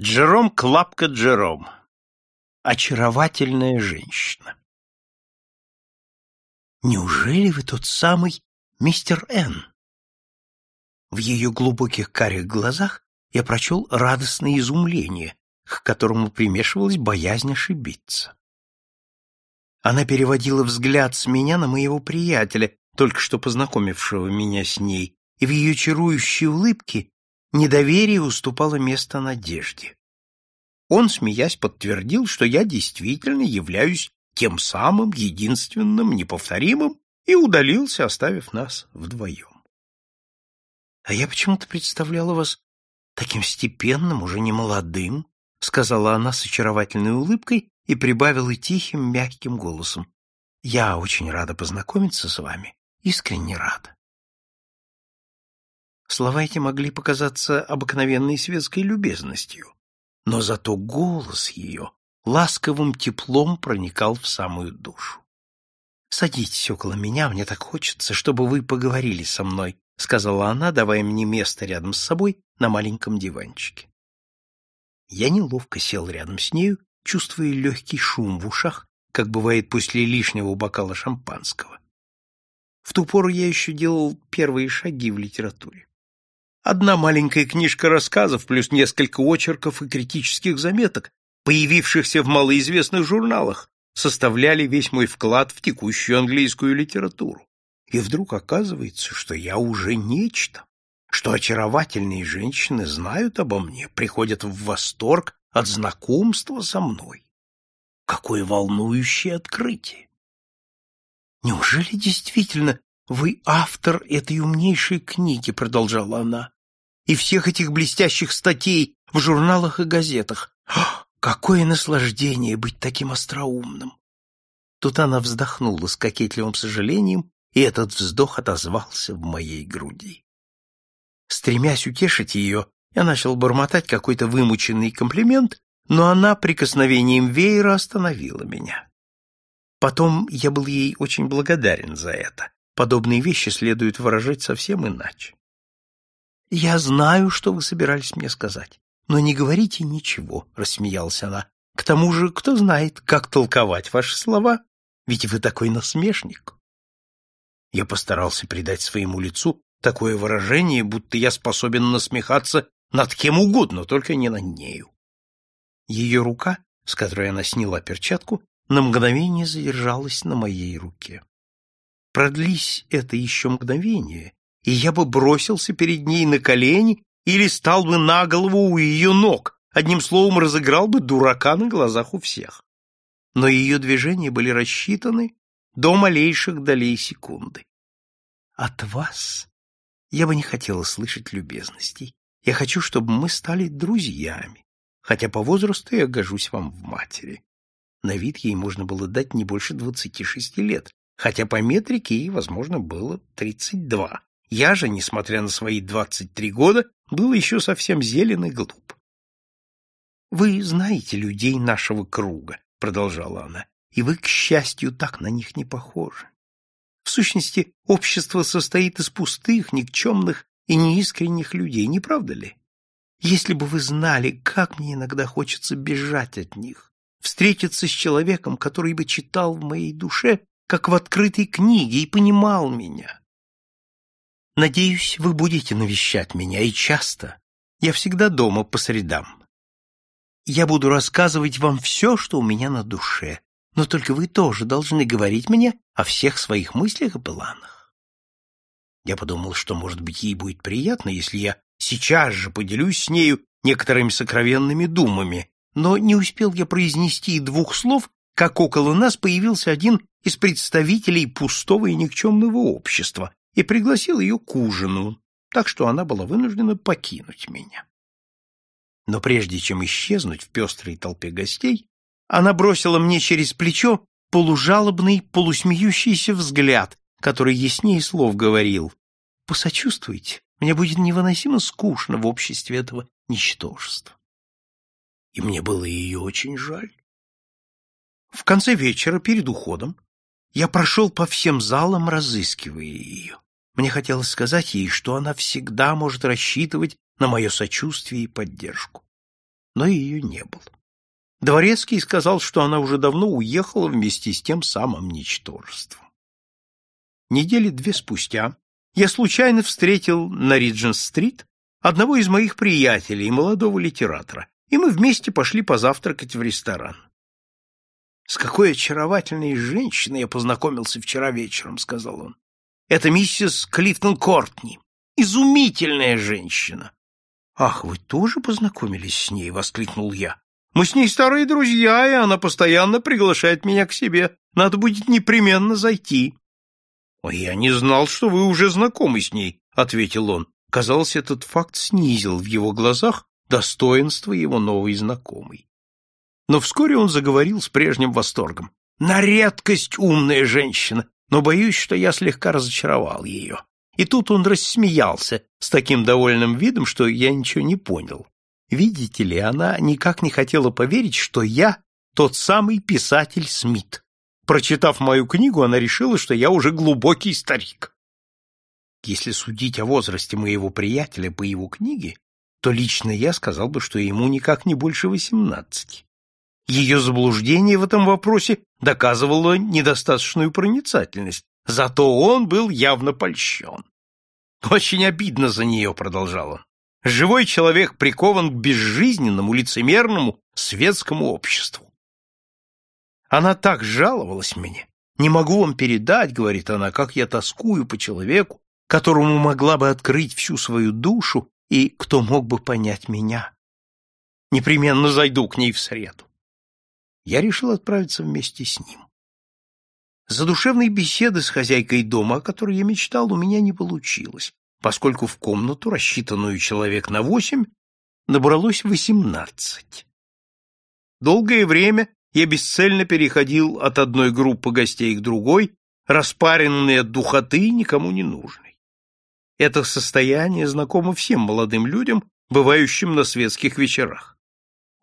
Джером Клапка Джером. Очаровательная женщина. Неужели вы тот самый мистер Н? В ее глубоких карих глазах я прочел радостное изумление, к которому примешивалась боязнь ошибиться. Она переводила взгляд с меня на моего приятеля, только что познакомившего меня с ней, и в ее чарующей улыбке недоверие уступало место надежде. Он, смеясь, подтвердил, что я действительно являюсь тем самым единственным, неповторимым, и удалился, оставив нас вдвоем. — А я почему-то представляла вас таким степенным, уже не молодым, — сказала она с очаровательной улыбкой и прибавила тихим, мягким голосом. — Я очень рада познакомиться с вами, искренне рада. Слова эти могли показаться обыкновенной светской любезностью, но зато голос ее ласковым теплом проникал в самую душу. «Садитесь около меня, мне так хочется, чтобы вы поговорили со мной», сказала она, давая мне место рядом с собой на маленьком диванчике. Я неловко сел рядом с нею, чувствуя легкий шум в ушах, как бывает после лишнего бокала шампанского. В ту пору я еще делал первые шаги в литературе. Одна маленькая книжка рассказов плюс несколько очерков и критических заметок, появившихся в малоизвестных журналах, составляли весь мой вклад в текущую английскую литературу. И вдруг оказывается, что я уже нечто, что очаровательные женщины знают обо мне, приходят в восторг от знакомства со мной. Какое волнующее открытие! Неужели действительно вы автор этой умнейшей книги, продолжала она и всех этих блестящих статей в журналах и газетах. какое наслаждение быть таким остроумным! Тут она вздохнула с кокетливым сожалением, и этот вздох отозвался в моей груди. Стремясь утешить ее, я начал бормотать какой-то вымученный комплимент, но она прикосновением веера остановила меня. Потом я был ей очень благодарен за это. Подобные вещи следует выражать совсем иначе. Я знаю, что вы собирались мне сказать, но не говорите ничего, рассмеялась она. К тому же, кто знает, как толковать ваши слова, ведь вы такой насмешник. Я постарался придать своему лицу такое выражение, будто я способен насмехаться над кем угодно, только не над нею. Ее рука, с которой она сняла перчатку, на мгновение задержалась на моей руке. Продлись это еще мгновение, и я бы бросился перед ней на колени или стал бы на голову у ее ног, одним словом разыграл бы дурака на глазах у всех. Но ее движения были рассчитаны до малейших долей секунды. От вас я бы не хотела слышать любезностей. Я хочу, чтобы мы стали друзьями, хотя по возрасту я гожусь вам в матери. На вид ей можно было дать не больше двадцати шести лет, хотя по метрике ей, возможно, было тридцать два. Я же, несмотря на свои двадцать три года, был еще совсем зелен и глуп. «Вы знаете людей нашего круга», — продолжала она, — «и вы, к счастью, так на них не похожи. В сущности, общество состоит из пустых, никчемных и неискренних людей, не правда ли? Если бы вы знали, как мне иногда хочется бежать от них, встретиться с человеком, который бы читал в моей душе, как в открытой книге, и понимал меня, Надеюсь, вы будете навещать меня и часто. Я всегда дома по средам. Я буду рассказывать вам все, что у меня на душе, но только вы тоже должны говорить мне о всех своих мыслях и планах. Я подумал, что, может быть, ей будет приятно, если я сейчас же поделюсь с нею некоторыми сокровенными думами, но не успел я произнести двух слов, как около нас появился один из представителей пустого и никчемного общества, и пригласил ее к ужину, так что она была вынуждена покинуть меня. Но прежде чем исчезнуть в пестрой толпе гостей, она бросила мне через плечо полужалобный, полусмеющийся взгляд, который яснее слов говорил. «Посочувствуйте, мне будет невыносимо скучно в обществе этого ничтожества». И мне было ее очень жаль. В конце вечера, перед уходом, я прошел по всем залам, разыскивая ее. Мне хотелось сказать ей, что она всегда может рассчитывать на мое сочувствие и поддержку. но ее не было. Дворецкий сказал, что она уже давно уехала вместе с тем самым ничтожеством. Недели две спустя я случайно встретил на Риджен-стрит одного из моих приятелей, молодого литератора, и мы вместе пошли позавтракать в ресторан. «С какой очаровательной женщиной я познакомился вчера вечером», — сказал он. «Это миссис Клифтон Кортни. Изумительная женщина». «Ах, вы тоже познакомились с ней?» — воскликнул я. «Мы с ней старые друзья, и она постоянно приглашает меня к себе. Надо будет непременно зайти». «Я не знал, что вы уже знакомы с ней», — ответил он. Казалось, этот факт снизил в его глазах достоинство его новой знакомой. Но вскоре он заговорил с прежним восторгом. «На редкость умная женщина, но боюсь, что я слегка разочаровал ее». И тут он рассмеялся с таким довольным видом, что я ничего не понял. Видите ли, она никак не хотела поверить, что я тот самый писатель Смит. Прочитав мою книгу, она решила, что я уже глубокий старик. Если судить о возрасте моего приятеля по его книге, то лично я сказал бы, что ему никак не больше восемнадцати. Ее заблуждение в этом вопросе доказывало недостаточную проницательность, зато он был явно польщен. «Очень обидно за нее», — продолжал он. «Живой человек прикован к безжизненному, лицемерному, светскому обществу. Она так жаловалась мне. Не могу вам передать, — говорит она, — как я тоскую по человеку, которому могла бы открыть всю свою душу и кто мог бы понять меня. Непременно зайду к ней в среду я решил отправиться вместе с ним. Задушевной беседы с хозяйкой дома, о которой я мечтал, у меня не получилось, поскольку в комнату, рассчитанную человек на восемь, набралось восемнадцать. Долгое время я бесцельно переходил от одной группы гостей к другой, распаренный от духоты никому не нужный. Это состояние знакомо всем молодым людям, бывающим на светских вечерах.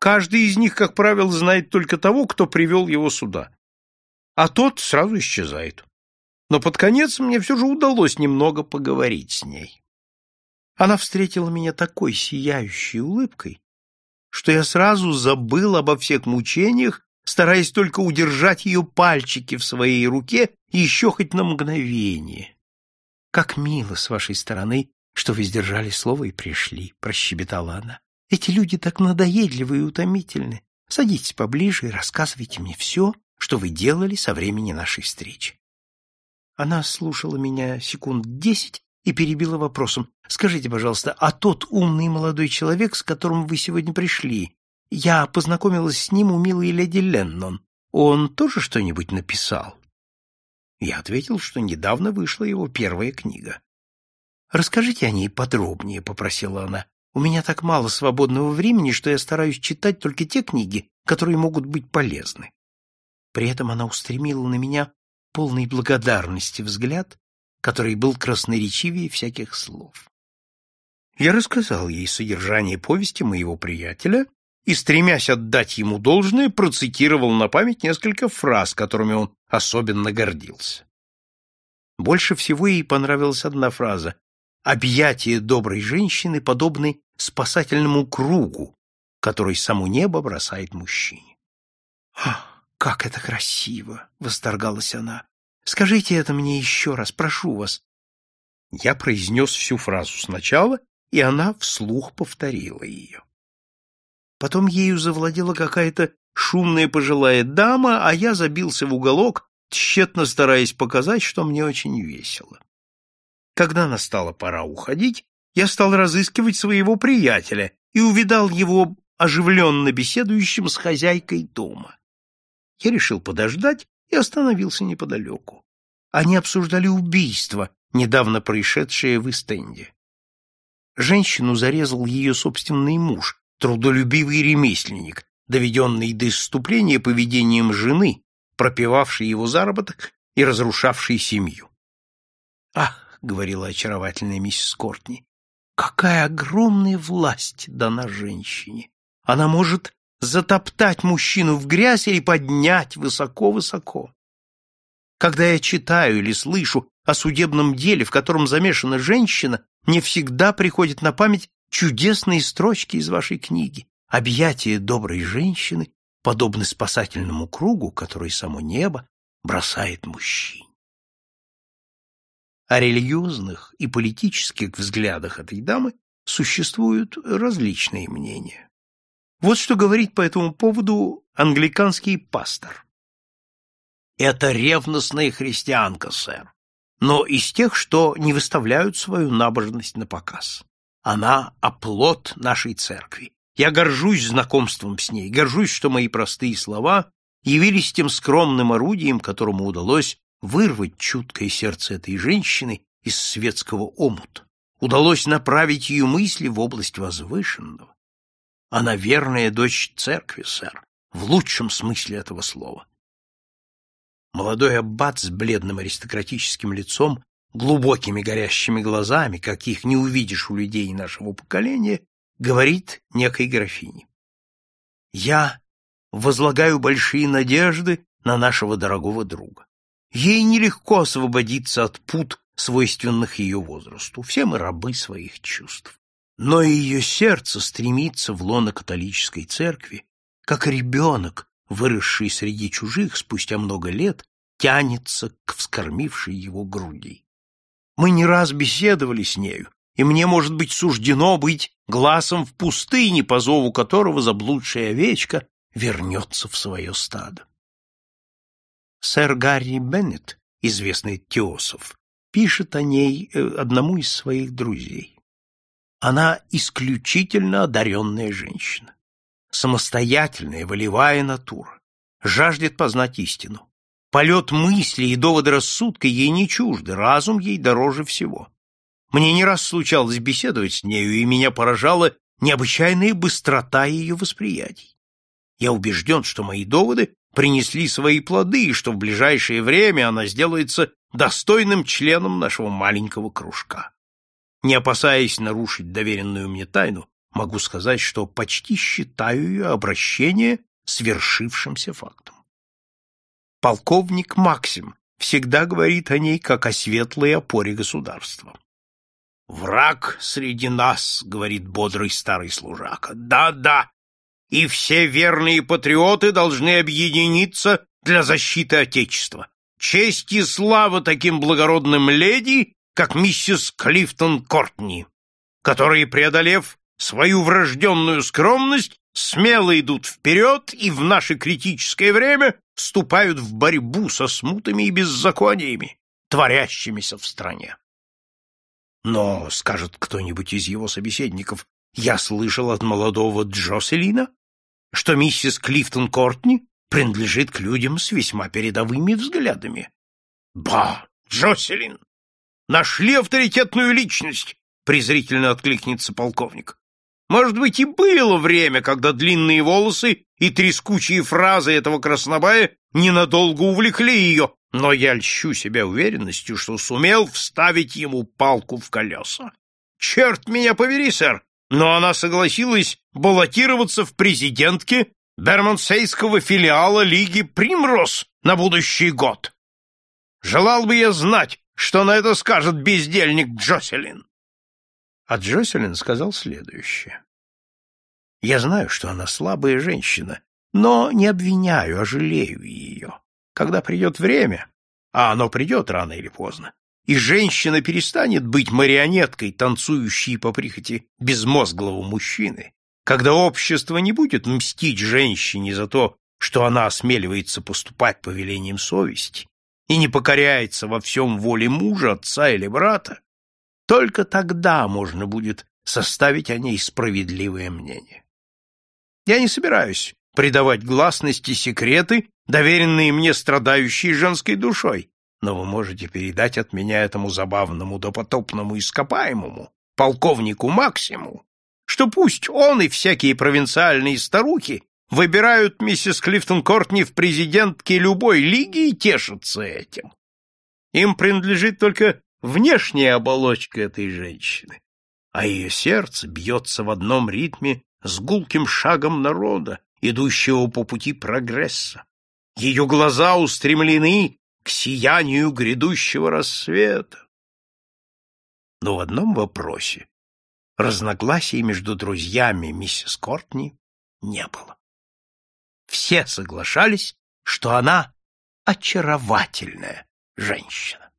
Каждый из них, как правило, знает только того, кто привел его сюда. А тот сразу исчезает. Но под конец мне все же удалось немного поговорить с ней. Она встретила меня такой сияющей улыбкой, что я сразу забыл обо всех мучениях, стараясь только удержать ее пальчики в своей руке еще хоть на мгновение. «Как мило с вашей стороны, что вы сдержали слово и пришли», — прощебетала она. Эти люди так надоедливы и утомительны. Садитесь поближе и рассказывайте мне все, что вы делали со времени нашей встречи. Она слушала меня секунд десять и перебила вопросом. «Скажите, пожалуйста, а тот умный молодой человек, с которым вы сегодня пришли, я познакомилась с ним у милой леди Леннон. Он тоже что-нибудь написал?» Я ответил, что недавно вышла его первая книга. «Расскажите о ней подробнее», — попросила она. У меня так мало свободного времени, что я стараюсь читать только те книги, которые могут быть полезны. При этом она устремила на меня полный благодарности взгляд, который был красноречивее всяких слов. Я рассказал ей содержание повести моего приятеля и, стремясь отдать ему должное, процитировал на память несколько фраз, которыми он особенно гордился. Больше всего ей понравилась одна фраза Объятия доброй женщины подобны спасательному кругу, который само небо бросает мужчине. «Ах, как это красиво!» — восторгалась она. «Скажите это мне еще раз, прошу вас». Я произнес всю фразу сначала, и она вслух повторила ее. Потом ею завладела какая-то шумная пожилая дама, а я забился в уголок, тщетно стараясь показать, что мне очень весело. Когда настала пора уходить, я стал разыскивать своего приятеля и увидал его оживленно беседующим с хозяйкой дома. Я решил подождать и остановился неподалеку. Они обсуждали убийство, недавно происшедшее в Истенде. Женщину зарезал ее собственный муж, трудолюбивый ремесленник, доведенный до исступления поведением жены, пропивавшей его заработок и разрушавшей семью. Ах, — говорила очаровательная миссис Кортни, — какая огромная власть дана женщине! Она может затоптать мужчину в грязь или поднять высоко-высоко. Когда я читаю или слышу о судебном деле, в котором замешана женщина, мне всегда приходят на память чудесные строчки из вашей книги. Объятия доброй женщины подобны спасательному кругу, который само небо бросает мужчин. О религиозных и политических взглядах этой дамы существуют различные мнения. Вот что говорит по этому поводу англиканский пастор. Это ревностная христианка, сэр, но из тех, что не выставляют свою набожность на показ. Она — оплот нашей церкви. Я горжусь знакомством с ней, горжусь, что мои простые слова явились тем скромным орудием, которому удалось вырвать чуткое сердце этой женщины из светского омута. Удалось направить ее мысли в область возвышенного. Она верная дочь церкви, сэр, в лучшем смысле этого слова. Молодой аббат с бледным аристократическим лицом, глубокими горящими глазами, каких не увидишь у людей нашего поколения, говорит некой графине. «Я возлагаю большие надежды на нашего дорогого друга. Ей нелегко освободиться от пут, свойственных ее возрасту. Все мы рабы своих чувств. Но ее сердце стремится в лоно католической церкви, как ребенок, выросший среди чужих спустя много лет, тянется к вскормившей его груди. Мы не раз беседовали с нею, и мне, может быть, суждено быть глазом в пустыне, по зову которого заблудшая овечка вернется в свое стадо. Сэр Гарри Беннет, известный теософ, пишет о ней э, одному из своих друзей. Она исключительно одаренная женщина, самостоятельная, волевая натура, жаждет познать истину. Полет мысли и доводы рассудка ей не чужды, разум ей дороже всего. Мне не раз случалось беседовать с нею, и меня поражала необычайная быстрота ее восприятий. Я убежден, что мои доводы принесли свои плоды, и что в ближайшее время она сделается достойным членом нашего маленького кружка. Не опасаясь нарушить доверенную мне тайну, могу сказать, что почти считаю ее обращение свершившимся фактом. Полковник Максим всегда говорит о ней как о светлой опоре государства. «Враг среди нас», — говорит бодрый старый служака. «Да-да, и все верные патриоты должны объединиться для защиты Отечества. Честь и слава таким благородным леди, как миссис Клифтон Кортни, которые, преодолев свою врожденную скромность, смело идут вперед и в наше критическое время вступают в борьбу со смутами и беззакониями, творящимися в стране. Но, скажет кто-нибудь из его собеседников, я слышал от молодого Джоселина, что миссис Клифтон Кортни принадлежит к людям с весьма передовыми взглядами. Ба, Джоселин! Нашли авторитетную личность, презрительно откликнется полковник. Может быть, и было время, когда длинные волосы и трескучие фразы этого краснобая ненадолго увлекли ее, но я льщу себя уверенностью, что сумел вставить ему палку в колеса. Черт меня повери, сэр, но она согласилась баллотироваться в президентке Бермонсейского филиала Лиги Примрос на будущий год. Желал бы я знать, что на это скажет бездельник Джоселин. А Джоселин сказал следующее. Я знаю, что она слабая женщина, но не обвиняю, а жалею ее. Когда придет время, а оно придет рано или поздно, и женщина перестанет быть марионеткой, танцующей по прихоти безмозглого мужчины, когда общество не будет мстить женщине за то, что она осмеливается поступать по велениям совести и не покоряется во всем воле мужа, отца или брата, только тогда можно будет составить о ней справедливое мнение. Я не собираюсь придавать гласности секреты, доверенные мне страдающей женской душой, но вы можете передать от меня этому забавному допотопному ископаемому, полковнику Максиму, что пусть он и всякие провинциальные старухи выбирают миссис Клифтон Кортни в президентке любой лиги и тешатся этим. Им принадлежит только внешняя оболочка этой женщины, а ее сердце бьется в одном ритме с гулким шагом народа, идущего по пути прогресса. Ее глаза устремлены к сиянию грядущего рассвета. Но в одном вопросе разногласий между друзьями миссис Кортни не было. Все соглашались, что она очаровательная женщина.